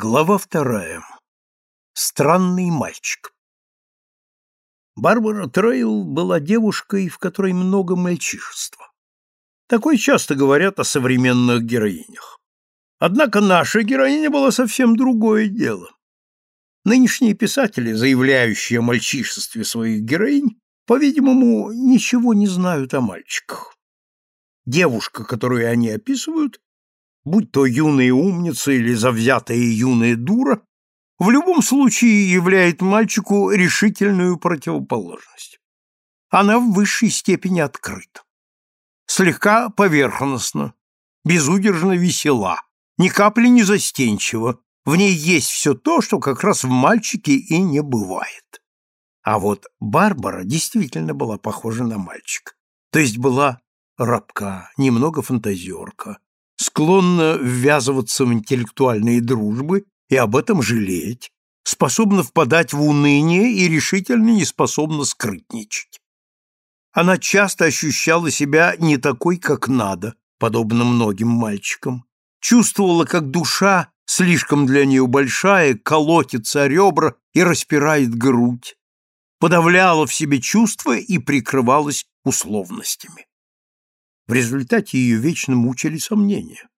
Глава вторая. Странный мальчик. Барбара Трейл была девушкой, в которой много мальчишества. Такое часто говорят о современных героинях. Однако наша героиня была совсем другое дело. Нынешние писатели, заявляющие о мальчишестве своих героинь, по-видимому, ничего не знают о мальчиках. Девушка, которую они описывают, будь то юная умница или завзятая юная дура, в любом случае являет мальчику решительную противоположность. Она в высшей степени открыта. Слегка поверхностно, безудержно весела, ни капли не застенчива, в ней есть все то, что как раз в мальчике и не бывает. А вот Барбара действительно была похожа на мальчика, то есть была рабка, немного фантазерка, склонна ввязываться в интеллектуальные дружбы и об этом жалеть, способна впадать в уныние и решительно не способна скрытничать. Она часто ощущала себя не такой, как надо, подобно многим мальчикам, чувствовала, как душа, слишком для нее большая, колотится о ребра и распирает грудь, подавляла в себе чувства и прикрывалась условностями. В результате ее вечно мучили сомнения.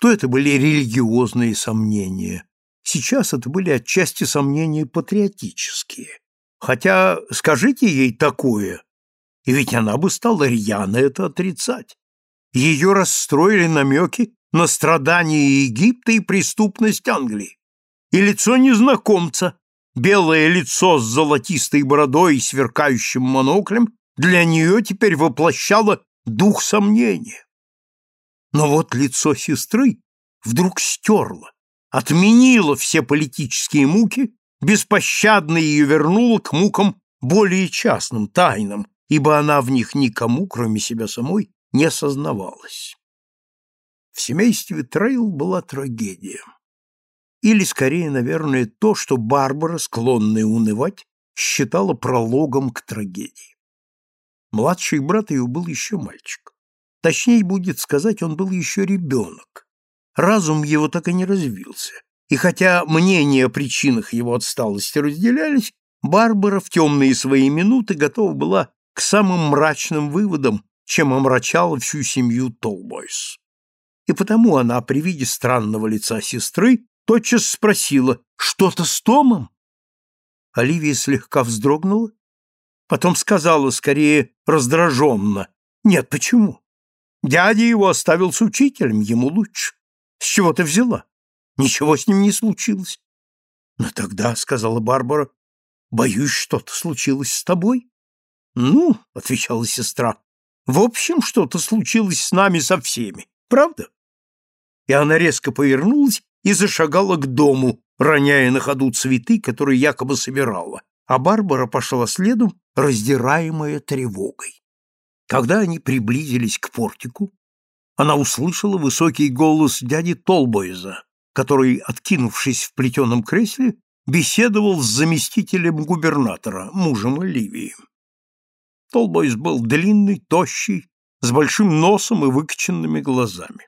То это были религиозные сомнения, сейчас это были отчасти сомнения патриотические. Хотя скажите ей такое, и ведь она бы стала рьяно это отрицать. Ее расстроили намеки на страдания Египта и преступность Англии. И лицо незнакомца, белое лицо с золотистой бородой и сверкающим моноклем, для нее теперь воплощало дух сомнения. Но вот лицо сестры вдруг стерло, отменило все политические муки, беспощадно ее вернуло к мукам более частным, тайным, ибо она в них никому, кроме себя самой, не осознавалась. В семействе Трейл была трагедия. Или, скорее, наверное, то, что Барбара, склонная унывать, считала прологом к трагедии. Младший брат ее был еще мальчик. Точнее будет сказать, он был еще ребенок. Разум его так и не развился. И хотя мнения о причинах его отсталости разделялись, Барбара в темные свои минуты готова была к самым мрачным выводам, чем омрачала всю семью Толбойс. И потому она при виде странного лица сестры тотчас спросила «Что-то с Томом?» Оливия слегка вздрогнула Потом сказала скорее раздраженно. Нет, почему? Дядя его оставил с учителем, ему лучше. С чего ты взяла? Ничего с ним не случилось. Но «Ну тогда, — сказала Барбара, — боюсь, что-то случилось с тобой. Ну, — отвечала сестра, — в общем, что-то случилось с нами со всеми, правда? И она резко повернулась и зашагала к дому, роняя на ходу цветы, которые якобы собирала, а Барбара пошла следом, раздираемая тревогой. Когда они приблизились к портику, она услышала высокий голос дяди Толбойза, который, откинувшись в плетеном кресле, беседовал с заместителем губернатора, мужем Оливии. Толбойз был длинный, тощий, с большим носом и выкоченными глазами.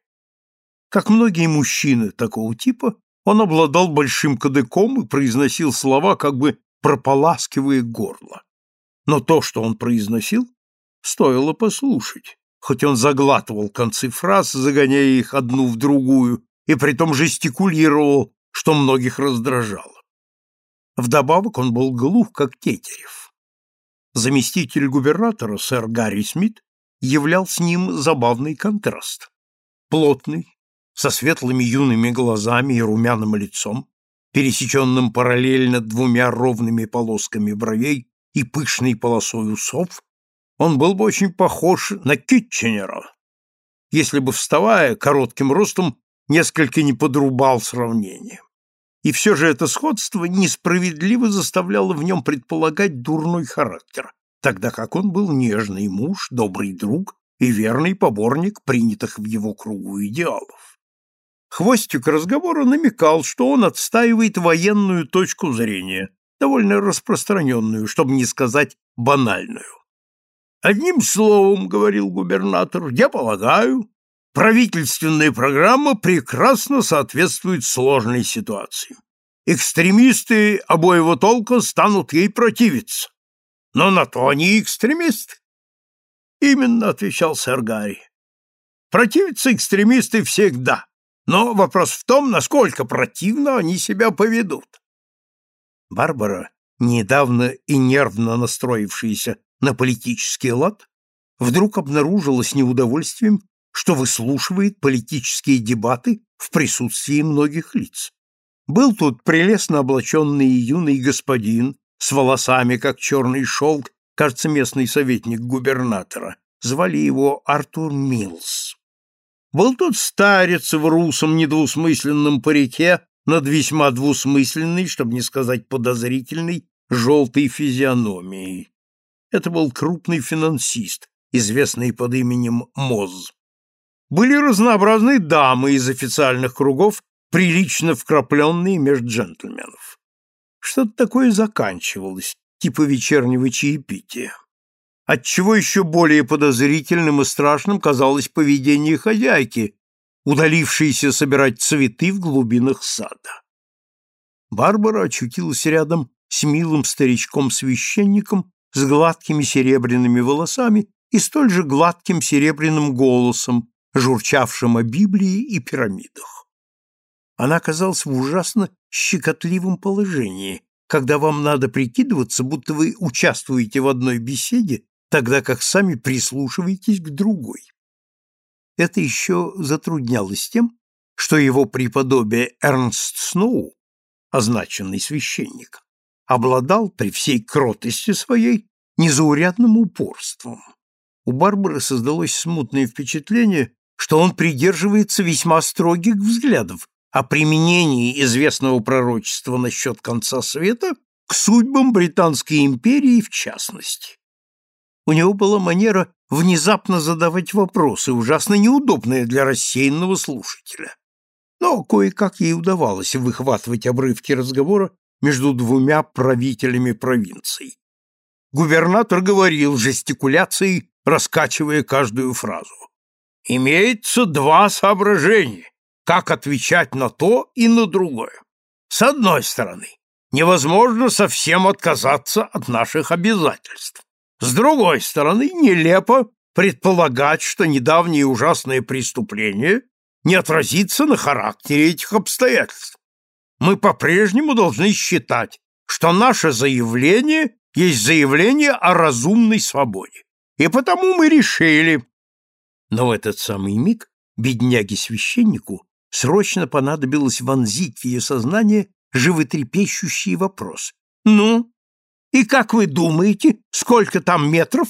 Как многие мужчины такого типа, он обладал большим кадыком и произносил слова как бы прополаскивая горло. Но то, что он произносил, стоило послушать, хоть он заглатывал концы фраз, загоняя их одну в другую, и притом жестикулировал, что многих раздражало. Вдобавок он был глух, как Тетерев. Заместитель губернатора, сэр Гарри Смит, являл с ним забавный контраст. Плотный, со светлыми юными глазами и румяным лицом, пересеченным параллельно двумя ровными полосками бровей и пышной полосой усов, он был бы очень похож на Китченера, если бы, вставая коротким ростом, несколько не подрубал сравнение. И все же это сходство несправедливо заставляло в нем предполагать дурной характер, тогда как он был нежный муж, добрый друг и верный поборник принятых в его кругу идеалов. Хвостик разговора намекал, что он отстаивает военную точку зрения, довольно распространенную, чтобы не сказать банальную. «Одним словом, — говорил губернатор, — я полагаю, Правительственная программа прекрасно соответствует сложной ситуации. Экстремисты обоего толка станут ей противиться. Но на то они экстремисты. Именно, отвечал сэр Гарри. Противятся экстремисты всегда, но вопрос в том, насколько противно они себя поведут. Барбара, недавно и нервно настроившаяся на политический лад, вдруг обнаружила с неудовольствием, что выслушивает политические дебаты в присутствии многих лиц. Был тут прелестно облаченный юный господин с волосами, как черный шелк, кажется, местный советник губернатора. Звали его Артур Милс. Был тут старец в русом недвусмысленном парике над весьма двусмысленной, чтобы не сказать подозрительной, желтой физиономией. Это был крупный финансист, известный под именем Моз. Были разнообразные дамы из официальных кругов, прилично вкрапленные между джентльменов. Что-то такое заканчивалось, типа вечернего чаепития отчего еще более подозрительным и страшным казалось поведение хозяйки, удалившейся собирать цветы в глубинах сада. Барбара очутилась рядом с милым старичком-священником с гладкими серебряными волосами и столь же гладким серебряным голосом, журчавшим о Библии и пирамидах. Она оказалась в ужасно щекотливом положении, когда вам надо прикидываться, будто вы участвуете в одной беседе тогда как сами прислушиваетесь к другой. Это еще затруднялось тем, что его преподобие Эрнст Сноу, означенный священник, обладал при всей кротости своей незаурядным упорством. У Барбары создалось смутное впечатление, что он придерживается весьма строгих взглядов о применении известного пророчества насчет конца света к судьбам Британской империи в частности. У него была манера внезапно задавать вопросы, ужасно неудобная для рассеянного слушателя. Но кое-как ей удавалось выхватывать обрывки разговора между двумя правителями провинций. Губернатор говорил жестикуляцией, раскачивая каждую фразу. Имеется два соображения, как отвечать на то и на другое. С одной стороны, невозможно совсем отказаться от наших обязательств. С другой стороны, нелепо предполагать, что недавнее ужасное преступление не отразится на характере этих обстоятельств. Мы по-прежнему должны считать, что наше заявление есть заявление о разумной свободе. И потому мы решили. Но в этот самый миг бедняге-священнику срочно понадобилось вонзить в ее сознание животрепещущий вопрос. «Ну, и как вы думаете, сколько там метров?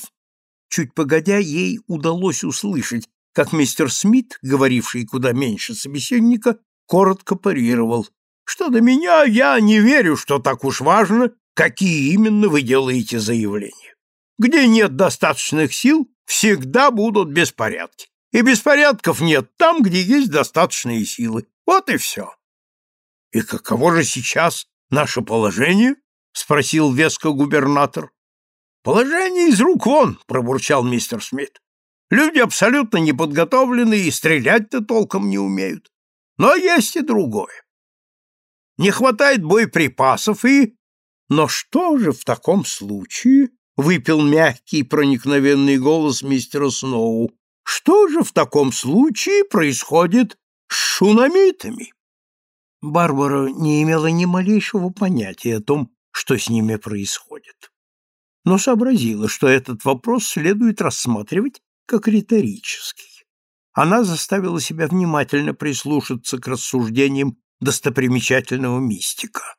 Чуть погодя, ей удалось услышать, как мистер Смит, говоривший куда меньше собеседника, коротко парировал. Что до меня, я не верю, что так уж важно, какие именно вы делаете заявления. Где нет достаточных сил, всегда будут беспорядки. И беспорядков нет там, где есть достаточные силы. Вот и все. И каково же сейчас наше положение? — спросил веско губернатор. «Положение из рук вон», — пробурчал мистер Смит. «Люди абсолютно неподготовленные и стрелять-то толком не умеют. Но есть и другое. Не хватает боеприпасов и...» «Но что же в таком случае?» — выпил мягкий проникновенный голос мистера Сноу. «Что же в таком случае происходит с шунамитами?» Барбара не имела ни малейшего понятия о том, что с ними происходит. Но сообразила, что этот вопрос следует рассматривать как риторический. Она заставила себя внимательно прислушаться к рассуждениям достопримечательного мистика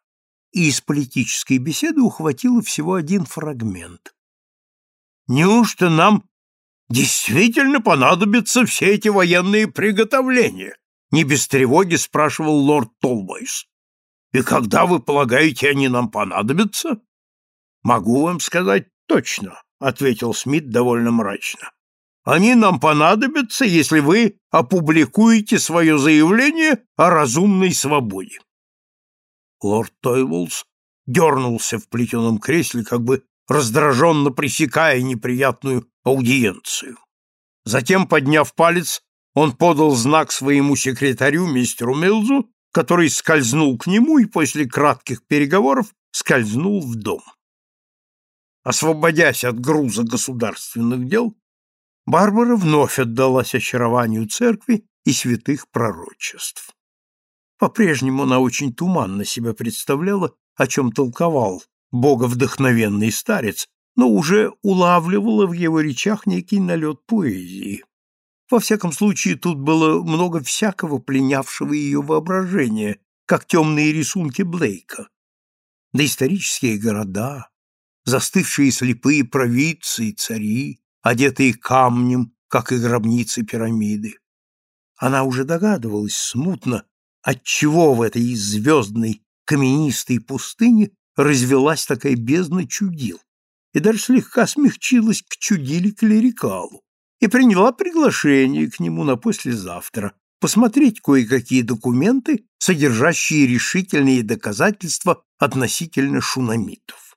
и из политической беседы ухватила всего один фрагмент. «Неужто нам действительно понадобятся все эти военные приготовления?» не без тревоги спрашивал лорд Толбойс. И когда вы полагаете, они нам понадобятся? Могу вам сказать точно, ответил Смит довольно мрачно. Они нам понадобятся, если вы опубликуете свое заявление о разумной свободе. Лорд Тойволс дернулся в плетеном кресле, как бы раздраженно пресекая неприятную аудиенцию. Затем, подняв палец, Он подал знак своему секретарю, мистеру Милзу, который скользнул к нему и после кратких переговоров скользнул в дом. Освободясь от груза государственных дел, Барбара вновь отдалась очарованию церкви и святых пророчеств. По-прежнему она очень туманно себя представляла, о чем толковал боговдохновенный старец, но уже улавливала в его речах некий налет поэзии. Во всяком случае, тут было много всякого пленявшего ее воображения, как темные рисунки Блейка. Доисторические города, застывшие слепые провидцы и цари, одетые камнем, как и гробницы пирамиды. Она уже догадывалась смутно, отчего в этой звездной каменистой пустыне развелась такая бездна чудил, и даже слегка смягчилась к чудили-клерикалу и приняла приглашение к нему на послезавтра посмотреть кое-какие документы, содержащие решительные доказательства относительно шунамитов.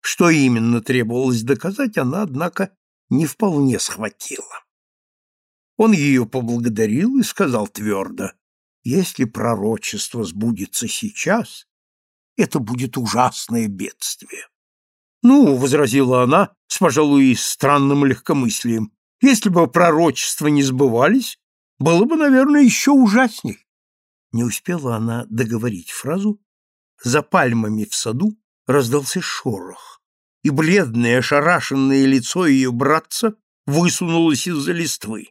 Что именно требовалось доказать, она, однако, не вполне схватила. Он ее поблагодарил и сказал твердо, «Если пророчество сбудется сейчас, это будет ужасное бедствие». «Ну», — возразила она с, пожалуй, странным легкомыслием, «если бы пророчества не сбывались, было бы, наверное, еще ужасней». Не успела она договорить фразу, за пальмами в саду раздался шорох, и бледное, ошарашенное лицо ее братца высунулось из-за листвы.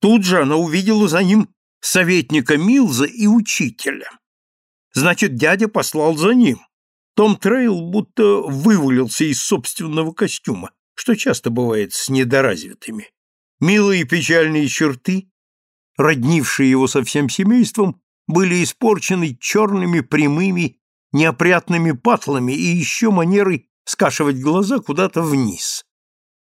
Тут же она увидела за ним советника Милза и учителя. Значит, дядя послал за ним. Том Трейл будто вывалился из собственного костюма, что часто бывает с недоразвитыми. Милые печальные черты, роднившие его со всем семейством, были испорчены черными прямыми неопрятными патлами и еще манерой скашивать глаза куда-то вниз.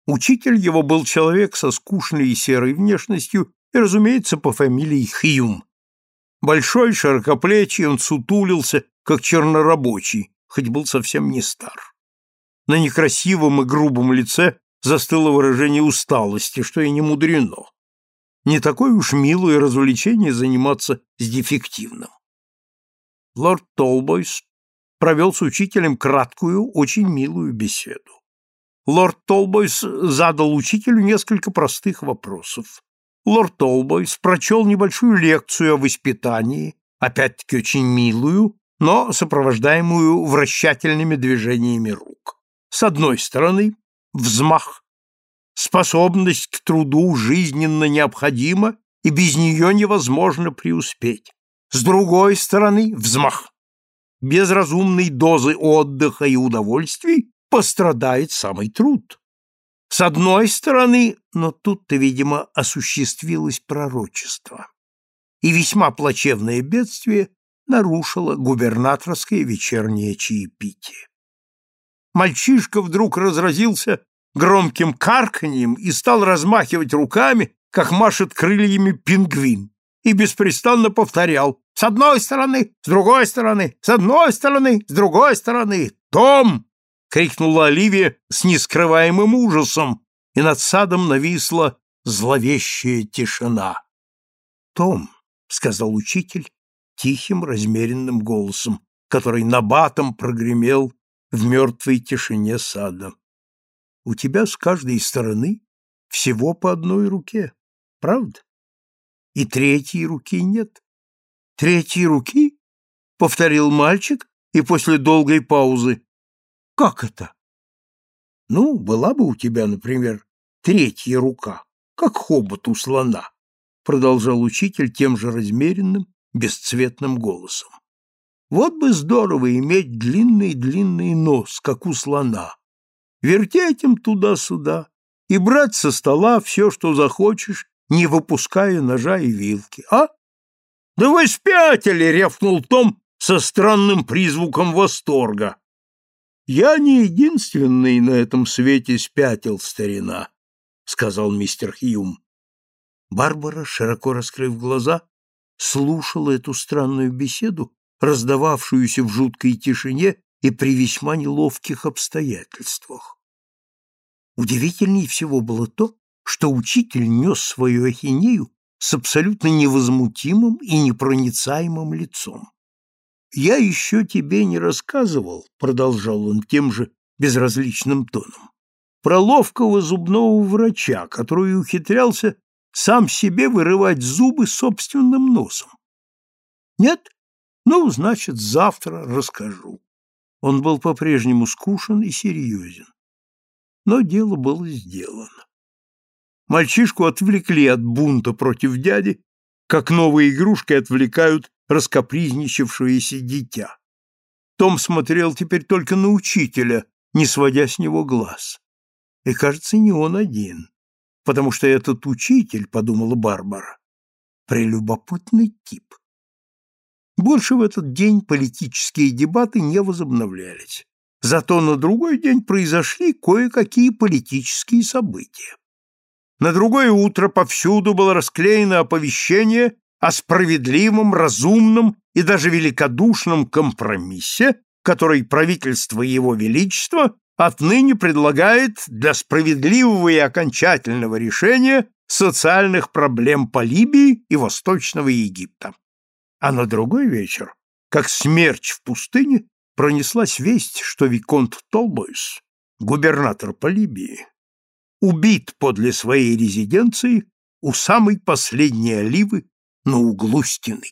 Учитель его был человек со скучной и серой внешностью и, разумеется, по фамилии Хьюм. Большой, широкоплечий, он сутулился, как чернорабочий, хоть был совсем не стар. На некрасивом и грубом лице застыло выражение усталости, что и не мудрено. Не такое уж милое развлечение заниматься с дефективным. Лорд Толбойс провел с учителем краткую, очень милую беседу лорд Толбойс задал учителю несколько простых вопросов. Лорд Толбойс прочел небольшую лекцию о воспитании, опять-таки очень милую, но сопровождаемую вращательными движениями рук. С одной стороны, взмах. Способность к труду жизненно необходима, и без нее невозможно преуспеть. С другой стороны, взмах. Без разумной дозы отдыха и удовольствий пострадает самый труд. С одной стороны, но тут-то, видимо, осуществилось пророчество. И весьма плачевное бедствие нарушило губернаторское вечернее чаепитие. Мальчишка вдруг разразился громким карканьем и стал размахивать руками, как машет крыльями пингвин, и беспрестанно повторял «С одной стороны, с другой стороны, с одной стороны, с другой стороны! Том, — крикнула Оливия с нескрываемым ужасом, и над садом нависла зловещая тишина. «Том», — сказал учитель тихим, размеренным голосом, который набатом прогремел в мертвой тишине сада. «У тебя с каждой стороны всего по одной руке, правда? И третьей руки нет». «Третьей руки?» — повторил мальчик, и после долгой паузы как это? Ну, была бы у тебя, например, третья рука, как хобот у слона, продолжал учитель тем же размеренным, бесцветным голосом. Вот бы здорово иметь длинный-длинный нос, как у слона, вертеть им туда-сюда и брать со стола все, что захочешь, не выпуская ножа и вилки, а? Да вы спятили, рявкнул Том со странным призвуком восторга. Я не единственный на этом свете спятил, старина, сказал мистер Хьюм. Барбара, широко раскрыв глаза, слушала эту странную беседу, раздававшуюся в жуткой тишине и при весьма неловких обстоятельствах. Удивительнее всего было то, что учитель нес свою ахинею с абсолютно невозмутимым и непроницаемым лицом. «Я еще тебе не рассказывал», — продолжал он тем же безразличным тоном, «про ловкого зубного врача, который ухитрялся сам себе вырывать зубы собственным носом. Нет? Ну, значит, завтра расскажу. Он был по-прежнему скушен и серьезен. Но дело было сделано. Мальчишку отвлекли от бунта против дяди, как новые игрушки отвлекают раскопризничавшееся дитя. Том смотрел теперь только на учителя, не сводя с него глаз. И, кажется, не он один потому что этот учитель, подумала Барбара, прелюбопытный тип. Больше в этот день политические дебаты не возобновлялись. Зато на другой день произошли кое-какие политические события. На другое утро повсюду было расклеено оповещение о справедливом, разумном и даже великодушном компромиссе, который правительство Его Величества отныне предлагает для справедливого и окончательного решения социальных проблем по Либии и Восточного Египта. А на другой вечер, как смерч в пустыне, пронеслась весть, что Виконт Толбойс, губернатор по убит подле своей резиденции у самой последней оливы на углу стены.